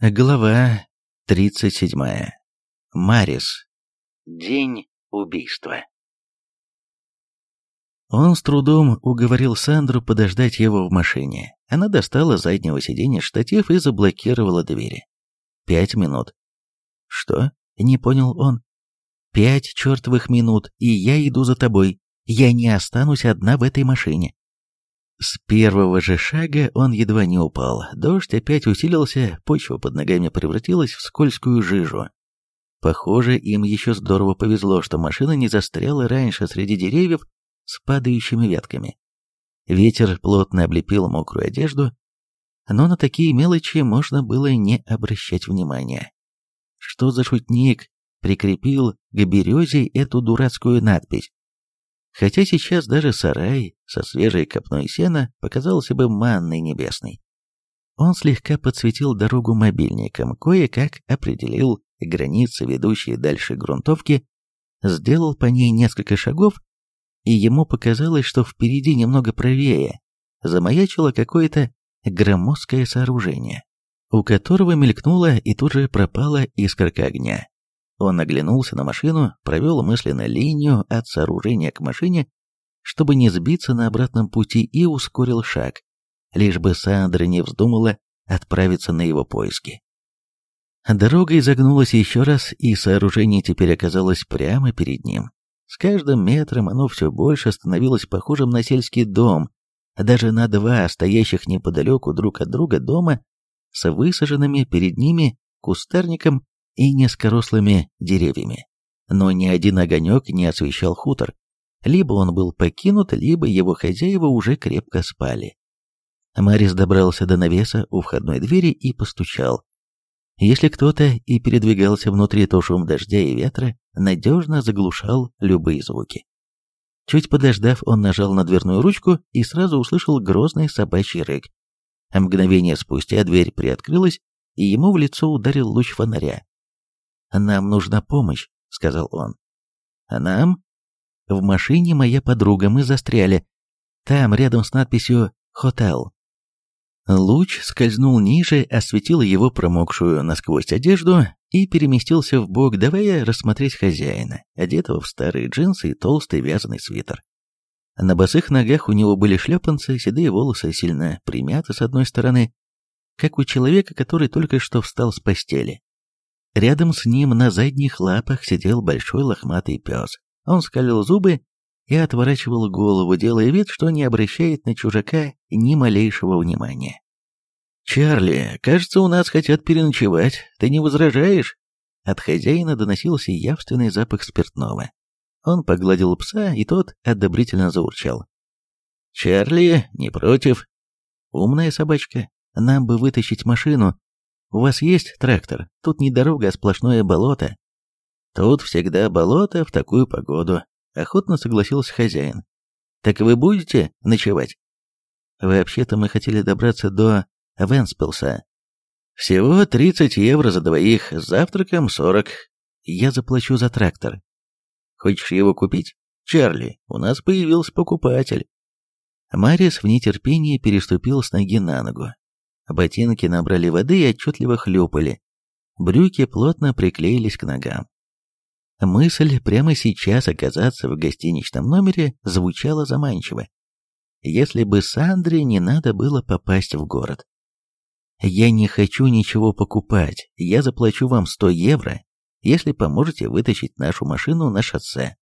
Глава 37. Марис. День убийства. Он с трудом уговорил Сандру подождать его в машине. Она достала с заднего сиденья штатив и заблокировала двери. Пять минут. «Что?» — не понял он. «Пять чертовых минут, и я иду за тобой. Я не останусь одна в этой машине». С первого же шага он едва не упал. Дождь опять усилился, почва под ногами превратилась в скользкую жижу. Похоже, им еще здорово повезло, что машина не застряла раньше среди деревьев с падающими ветками. Ветер плотно облепил мокрую одежду, но на такие мелочи можно было не обращать внимания. Что за шутник прикрепил к березе эту дурацкую надпись? Хотя сейчас даже сарай со свежей копной сена показался бы манной небесной. Он слегка подсветил дорогу мобильником, кое-как определил границы, ведущие дальше грунтовки, сделал по ней несколько шагов, и ему показалось, что впереди немного правее замаячило какое-то громоздкое сооружение, у которого мелькнула и тут же пропала искорка огня. Он оглянулся на машину, провел мысленно линию от сооружения к машине, чтобы не сбиться на обратном пути и ускорил шаг, лишь бы Сандра не вздумала отправиться на его поиски. Дорога изогнулась еще раз, и сооружение теперь оказалось прямо перед ним. С каждым метром оно все больше становилось похожим на сельский дом, даже на два стоящих неподалеку друг от друга дома с высаженными перед ними кустарником и низкорослыми деревьями, но ни один огонек не освещал хутор. Либо он был покинут, либо его хозяева уже крепко спали. Марис добрался до навеса у входной двери и постучал. Если кто-то и передвигался внутри, то шум дождя и ветра надежно заглушал любые звуки. Чуть подождав, он нажал на дверную ручку и сразу услышал грозный собачий рык. А мгновение спустя дверь приоткрылась, и ему в лицо ударил луч фонаря, «Нам нужна помощь», — сказал он. «А нам?» «В машине моя подруга, мы застряли. Там, рядом с надписью «Хотел». Луч скользнул ниже, осветил его промокшую насквозь одежду и переместился в бок, давая рассмотреть хозяина, одетого в старые джинсы и толстый вязаный свитер. На босых ногах у него были шлепанцы, седые волосы сильно примяты с одной стороны, как у человека, который только что встал с постели. Рядом с ним на задних лапах сидел большой лохматый пес. Он скалил зубы и отворачивал голову, делая вид, что не обращает на чужака ни малейшего внимания. «Чарли, кажется, у нас хотят переночевать. Ты не возражаешь?» От хозяина доносился явственный запах спиртного. Он погладил пса, и тот одобрительно заурчал. «Чарли, не против?» «Умная собачка. Нам бы вытащить машину, у вас есть трактор? Тут не дорога, а сплошное болото. Тут всегда болото в такую погоду, охотно согласился хозяин. Так вы будете ночевать? Вообще-то мы хотели добраться до Венспилса. Всего 30 евро за двоих, с завтраком 40. Я заплачу за трактор. Хочешь его купить? Чарли, у нас появился покупатель. Марис в нетерпении переступил с ноги на ногу. Ботинки набрали воды и отчетливо хлюпали. Брюки плотно приклеились к ногам. Мысль прямо сейчас оказаться в гостиничном номере звучала заманчиво. Если бы Сандре не надо было попасть в город. «Я не хочу ничего покупать. Я заплачу вам 100 евро, если поможете вытащить нашу машину на шоссе».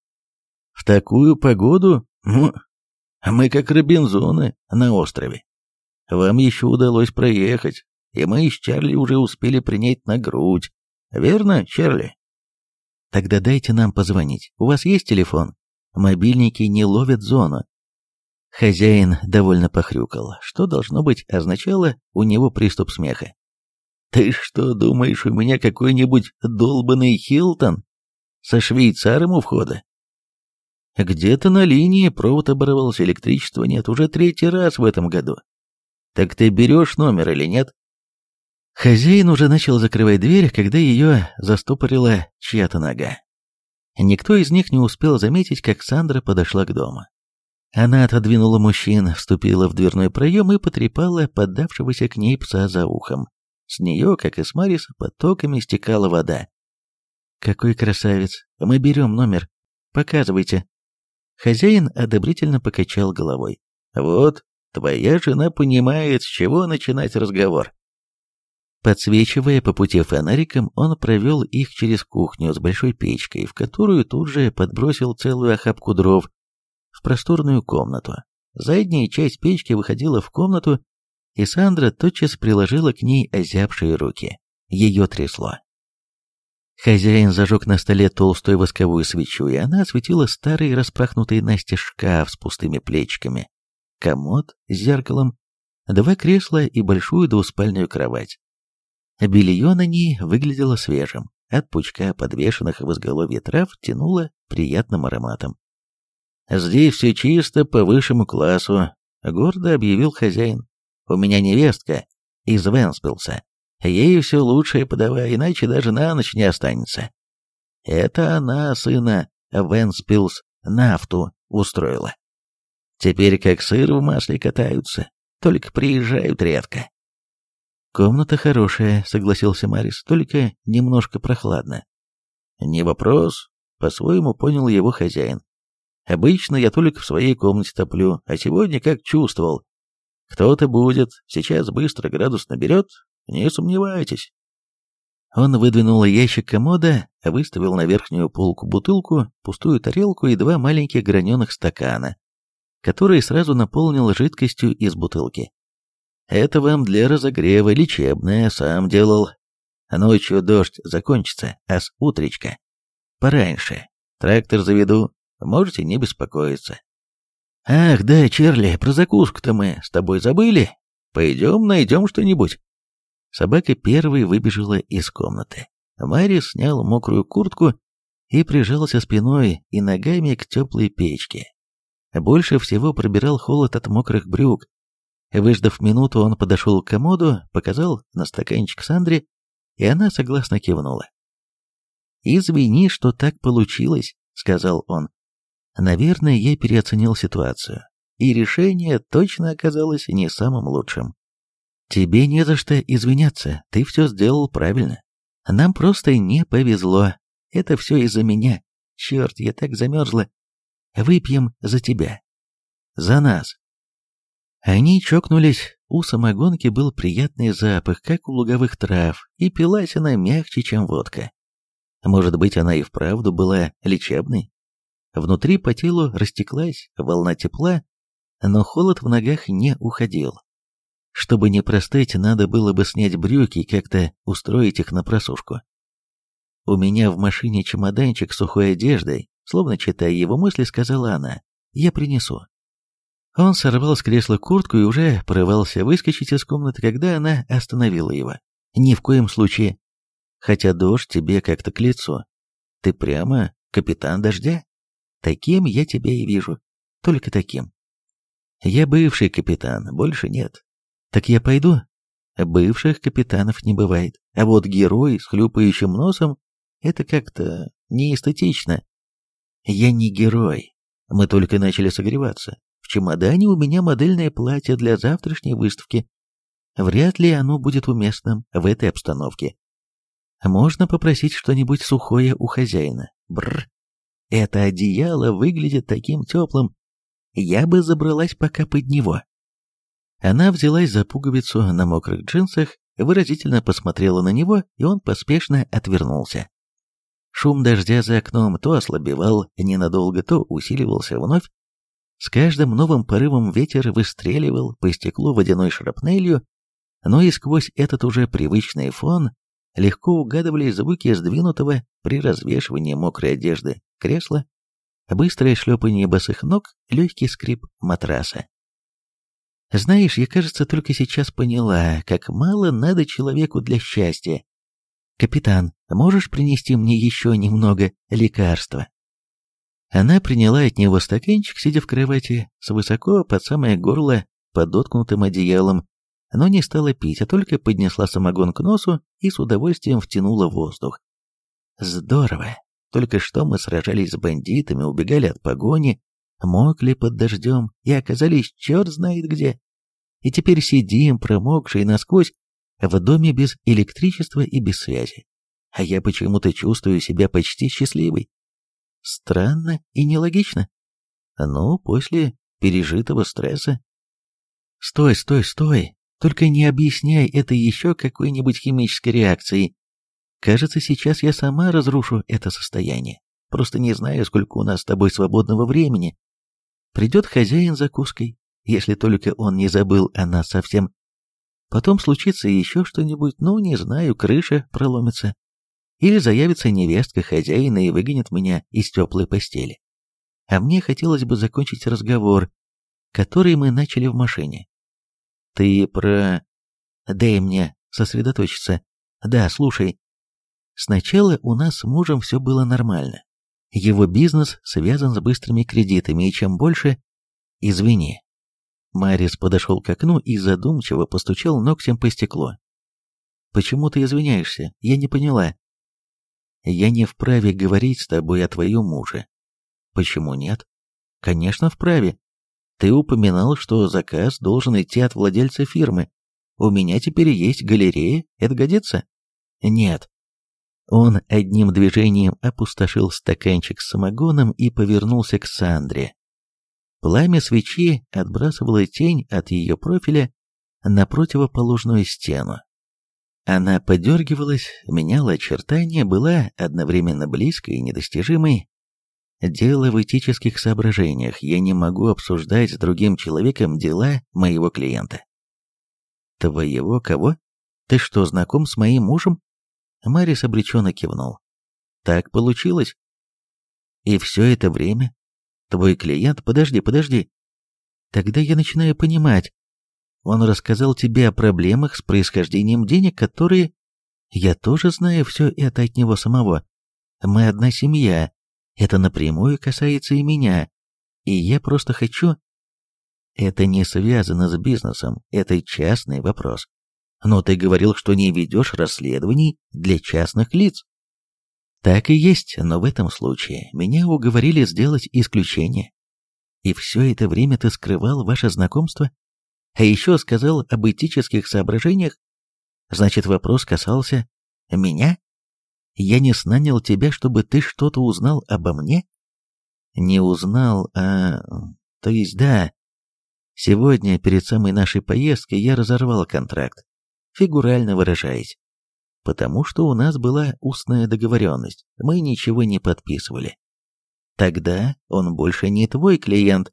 «В такую погоду? А мы как Робинзоны на острове». Вам еще удалось проехать, и мы с Чарли уже успели принять на грудь. Верно, Чарли? Тогда дайте нам позвонить. У вас есть телефон? Мобильники не ловят зону. Хозяин довольно похрюкал, что, должно быть, означало у него приступ смеха. «Ты что, думаешь, у меня какой-нибудь долбанный Хилтон со швейцаром у входа?» Где-то на линии провод оборвался, электричества нет уже третий раз в этом году. Так ты берешь номер или нет?» Хозяин уже начал закрывать дверь, когда ее застопорила чья-то нога. Никто из них не успел заметить, как Сандра подошла к дому. Она отодвинула мужчин, вступила в дверной проем и потрепала поддавшегося к ней пса за ухом. С нее, как и с Мариса, потоками стекала вода. «Какой красавец! Мы берем номер. Показывайте!» Хозяин одобрительно покачал головой. «Вот, Твоя жена понимает, с чего начинать разговор. Подсвечивая по пути фонариком, он провел их через кухню с большой печкой, в которую тут же подбросил целую охапку дров, в просторную комнату. Задняя часть печки выходила в комнату, и Сандра тотчас приложила к ней озябшие руки. Ее трясло. Хозяин зажег на столе толстую восковую свечу, и она осветила старый распахнутый Насте шкаф с пустыми плечиками комод с зеркалом, два кресла и большую двуспальную кровать. Белье на ней выглядело свежим, от пучка подвешенных в изголовье трав тянуло приятным ароматом. «Здесь все чисто по высшему классу», — гордо объявил хозяин. «У меня невестка из Венспилса. Ей все лучшее подавай, иначе даже на ночь не останется». Это она сына Венспилс Нафту устроила. Теперь как сыр в масле катаются, только приезжают редко. «Комната хорошая», — согласился Марис, — «только немножко прохладно». «Не вопрос», — по-своему понял его хозяин. «Обычно я только в своей комнате топлю, а сегодня как чувствовал. Кто-то будет, сейчас быстро градус наберет, не сомневайтесь». Он выдвинул ящик комода, выставил на верхнюю полку бутылку, пустую тарелку и два маленьких граненых стакана который сразу наполнил жидкостью из бутылки. «Это вам для разогрева, лечебное, сам делал. Ночью дождь закончится, а с утречка. Пораньше. Трактор заведу, можете не беспокоиться». «Ах, да, Черли, про закуску-то мы с тобой забыли. Пойдем найдем что-нибудь». Собака первой выбежала из комнаты. Мари снял мокрую куртку и прижался спиной и ногами к теплой печке, больше всего пробирал холод от мокрых брюк. Выждав минуту, он подошел к комоду, показал на стаканчик Сандре, и она согласно кивнула. «Извини, что так получилось», — сказал он. «Наверное, я переоценил ситуацию, и решение точно оказалось не самым лучшим». «Тебе не за что извиняться, ты все сделал правильно. Нам просто не повезло. Это все из-за меня. Черт, я так замерзла. Выпьем за тебя. За нас. Они чокнулись. У самогонки был приятный запах, как у луговых трав, и пилась она мягче, чем водка. Может быть, она и вправду была лечебной? Внутри по телу растеклась волна тепла, но холод в ногах не уходил. Чтобы не простыть, надо было бы снять брюки и как-то устроить их на просушку. У меня в машине чемоданчик с сухой одеждой, Словно читая его мысли, сказала она, «Я принесу». Он сорвал с кресла куртку и уже порывался выскочить из комнаты, когда она остановила его. «Ни в коем случае. Хотя дождь тебе как-то к лицу. Ты прямо капитан дождя. Таким я тебя и вижу. Только таким. Я бывший капитан, больше нет. Так я пойду. Бывших капитанов не бывает. А вот герой с хлюпающим носом — это как-то неэстетично. Я не герой. Мы только начали согреваться. В чемодане у меня модельное платье для завтрашней выставки. Вряд ли оно будет уместным в этой обстановке. Можно попросить что-нибудь сухое у хозяина. Бр. Это одеяло выглядит таким теплым. Я бы забралась пока под него. Она взялась за пуговицу на мокрых джинсах, выразительно посмотрела на него, и он поспешно отвернулся. Шум дождя за окном то ослабевал ненадолго, то усиливался вновь. С каждым новым порывом ветер выстреливал по стеклу водяной шрапнелью, но и сквозь этот уже привычный фон легко угадывались звуки сдвинутого при развешивании мокрой одежды кресла, быстрое шлепание босых ног, легкий скрип матраса. Знаешь, я, кажется, только сейчас поняла, как мало надо человеку для счастья. Капитан, Можешь принести мне еще немного лекарства?» Она приняла от него стаканчик, сидя в кровати, с высоко под самое горло, подоткнутым одеялом, но не стала пить, а только поднесла самогон к носу и с удовольствием втянула воздух. «Здорово! Только что мы сражались с бандитами, убегали от погони, мокли под дождем и оказались черт знает где. И теперь сидим, промокшие насквозь, в доме без электричества и без связи а я почему-то чувствую себя почти счастливой. Странно и нелогично. Но после пережитого стресса... Стой, стой, стой! Только не объясняй это еще какой-нибудь химической реакцией. Кажется, сейчас я сама разрушу это состояние. Просто не знаю, сколько у нас с тобой свободного времени. Придет хозяин закуской, если только он не забыл о нас совсем. Потом случится еще что-нибудь, ну, не знаю, крыша проломится, или заявится невестка хозяина и выгонит меня из теплой постели. А мне хотелось бы закончить разговор, который мы начали в машине. Ты про... Дай мне сосредоточиться. Да, слушай. Сначала у нас с мужем все было нормально. Его бизнес связан с быстрыми кредитами, и чем больше... Извини. Марис подошел к окну и задумчиво постучал ногтем по стеклу. «Почему ты извиняешься? Я не поняла. Я не вправе говорить с тобой о твоем муже. Почему нет? Конечно, вправе. Ты упоминал, что заказ должен идти от владельца фирмы. У меня теперь есть галерея, это годится? Нет. Он одним движением опустошил стаканчик с самогоном и повернулся к Сандре. Пламя свечи отбрасывало тень от ее профиля на противоположную стену, она подергивалась, меняла очертания, была одновременно близкой и недостижимой. Дело в этических соображениях, я не могу обсуждать с другим человеком дела моего клиента. Твоего кого? Ты что, знаком с моим мужем? Марис обреченно кивнул. Так получилось. И все это время? Твой клиент... Подожди, подожди. Тогда я начинаю понимать, он рассказал тебе о проблемах с происхождением денег, которые... Я тоже знаю все это от него самого. Мы одна семья. Это напрямую касается и меня. И я просто хочу... Это не связано с бизнесом, это частный вопрос. Но ты говорил, что не ведешь расследований для частных лиц. Так и есть, но в этом случае меня уговорили сделать исключение. И все это время ты скрывал ваше знакомство? а еще сказал об этических соображениях, значит, вопрос касался меня? Я не снанял тебя, чтобы ты что-то узнал обо мне? Не узнал, а... То есть да. Сегодня, перед самой нашей поездкой, я разорвал контракт, фигурально выражаясь. Потому что у нас была устная договоренность, мы ничего не подписывали. Тогда он больше не твой клиент.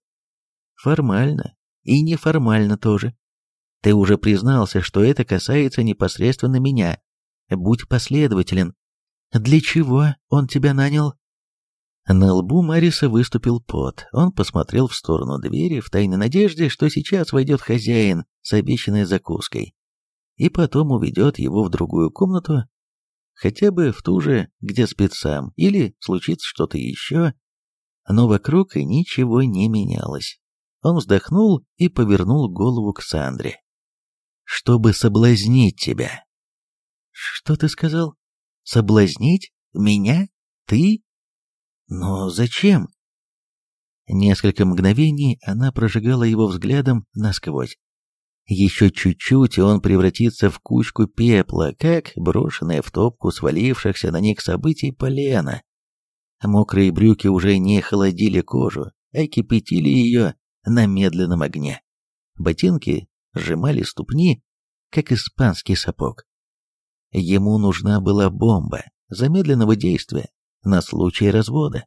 Формально, и неформально тоже. Ты уже признался, что это касается непосредственно меня. Будь последователен. Для чего он тебя нанял? На лбу Мариса выступил пот. Он посмотрел в сторону двери в тайной надежде, что сейчас войдет хозяин с обещанной закуской. И потом уведет его в другую комнату, хотя бы в ту же, где спит сам, или случится что-то еще. Но вокруг ничего не менялось. Он вздохнул и повернул голову к Сандре. «Чтобы соблазнить тебя». «Что ты сказал? Соблазнить? Меня? Ты? Но зачем?» Несколько мгновений она прожигала его взглядом насквозь. Еще чуть-чуть, и он превратится в кучку пепла, как брошенная в топку свалившихся на них событий полена. Мокрые брюки уже не холодили кожу, а кипятили ее, на медленном огне. Ботинки сжимали ступни, как испанский сапог. Ему нужна была бомба замедленного действия на случай развода.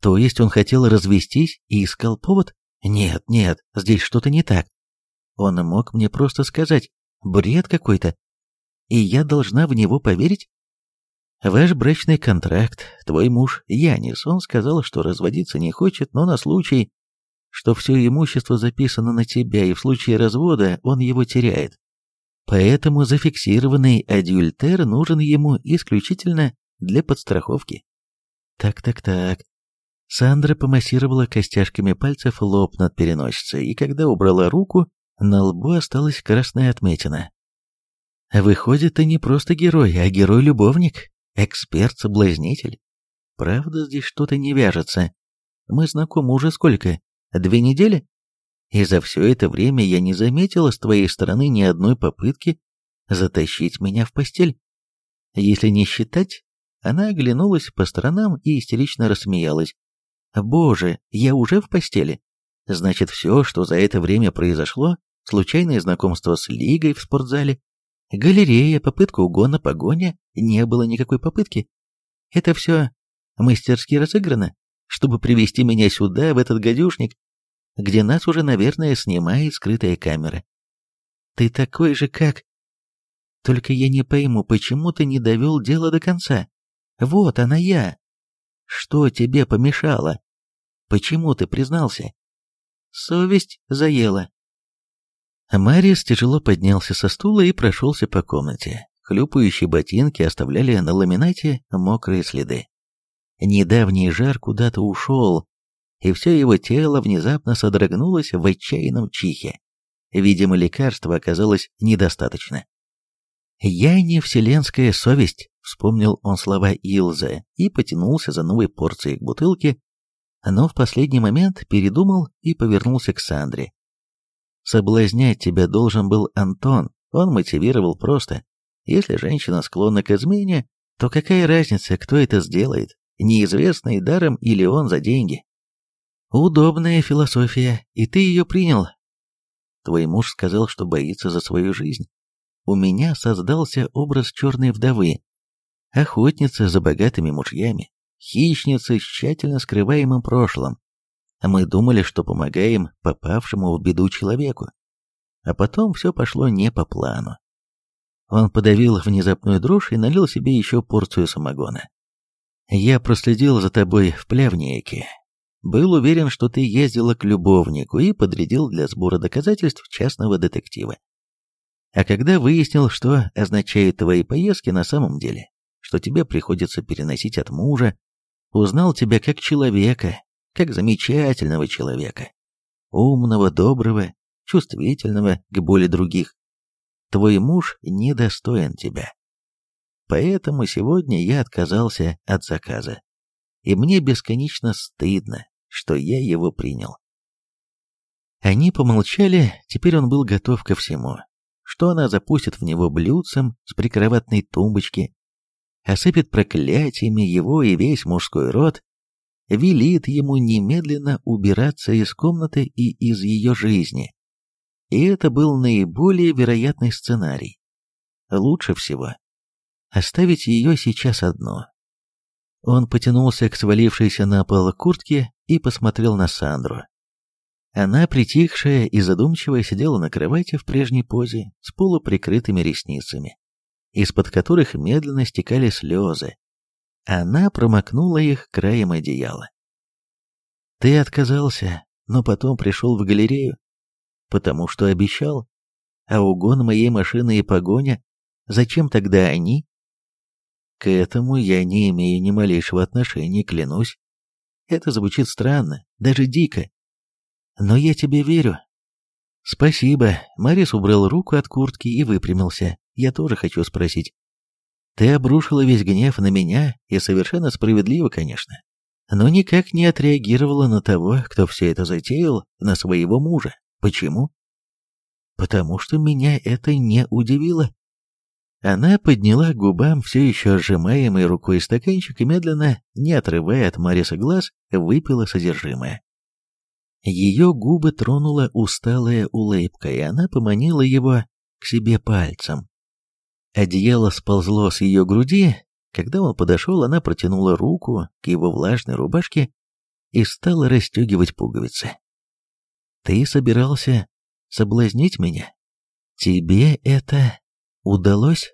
То есть он хотел развестись и искал повод? Нет, нет, здесь что-то не так. Он мог мне просто сказать «бред какой-то», и я должна в него поверить? Ваш брачный контракт, твой муж Янис, он сказал, что разводиться не хочет, но на случай, что все имущество записано на тебя, и в случае развода он его теряет. Поэтому зафиксированный адюльтер нужен ему исключительно для подстраховки. Так-так-так. Сандра помассировала костяшками пальцев лоб над переносицей, и когда убрала руку, на лбу осталась красная отметина. Выходит, ты не просто герой, а герой-любовник, эксперт-соблазнитель. Правда, здесь что-то не вяжется. Мы знакомы уже сколько? Две недели? И за все это время я не заметила с твоей стороны ни одной попытки затащить меня в постель. Если не считать, она оглянулась по сторонам и истерично рассмеялась. Боже, я уже в постели. Значит, все, что за это время произошло, случайное знакомство с Лигой в спортзале, галерея, попытка угона, погоня, не было никакой попытки. Это все мастерски разыграно, чтобы привести меня сюда, в этот гадюшник, где нас уже, наверное, снимает скрытая камера. Ты такой же, как... Только я не пойму, почему ты не довел дело до конца. Вот она я. Что тебе помешало? Почему ты признался? Совесть заела. Мариус тяжело поднялся со стула и прошелся по комнате. Хлюпающие ботинки оставляли на ламинате мокрые следы. Недавний жар куда-то ушел, и все его тело внезапно содрогнулось в отчаянном чихе. Видимо, лекарства оказалось недостаточно. «Я не вселенская совесть», — вспомнил он слова Илза и потянулся за новой порцией к бутылке, но в последний момент передумал и повернулся к Сандре. «Соблазнять тебя должен был Антон, он мотивировал просто. Если женщина склонна к измене, то какая разница, кто это сделает? неизвестные даром или он за деньги. Удобная философия, и ты ее принял. Твой муж сказал, что боится за свою жизнь. У меня создался образ черной вдовы, охотницы за богатыми мужьями, хищницы с тщательно скрываемым прошлым. А мы думали, что помогаем попавшему в беду человеку. А потом все пошло не по плану. Он подавил внезапную дрожь и налил себе еще порцию самогона. Я проследил за тобой в плевнике. Был уверен, что ты ездила к любовнику и подрядил для сбора доказательств частного детектива. А когда выяснил, что означают твои поездки на самом деле, что тебе приходится переносить от мужа, узнал тебя как человека, как замечательного человека, умного, доброго, чувствительного к боли других. Твой муж недостоин тебя. Поэтому сегодня я отказался от заказа. И мне бесконечно стыдно, что я его принял. Они помолчали, теперь он был готов ко всему. Что она запустит в него блюдцем с прикроватной тумбочки, осыпет проклятиями его и весь мужской род, велит ему немедленно убираться из комнаты и из ее жизни. И это был наиболее вероятный сценарий. Лучше всего оставить ее сейчас одну. Он потянулся к свалившейся на пол куртке и посмотрел на Сандру. Она, притихшая и задумчивая, сидела на кровати в прежней позе, с полуприкрытыми ресницами, из-под которых медленно стекали слезы. Она промокнула их краем одеяла. «Ты отказался, но потом пришел в галерею, потому что обещал. А угон моей машины и погоня, зачем тогда они?» К этому я не имею ни малейшего отношения, клянусь. Это звучит странно, даже дико. Но я тебе верю. Спасибо. Морис убрал руку от куртки и выпрямился. Я тоже хочу спросить. Ты обрушила весь гнев на меня, и совершенно справедливо, конечно. Но никак не отреагировала на того, кто все это затеял, на своего мужа. Почему? Потому что меня это не удивило. Она подняла к губам все еще сжимаемый рукой стаканчик и медленно, не отрывая от Мариса глаз, выпила содержимое. Ее губы тронула усталая улыбка, и она поманила его к себе пальцем. Одеяло сползло с ее груди. Когда он подошел, она протянула руку к его влажной рубашке и стала расстегивать пуговицы. «Ты собирался соблазнить меня? Тебе это удалось?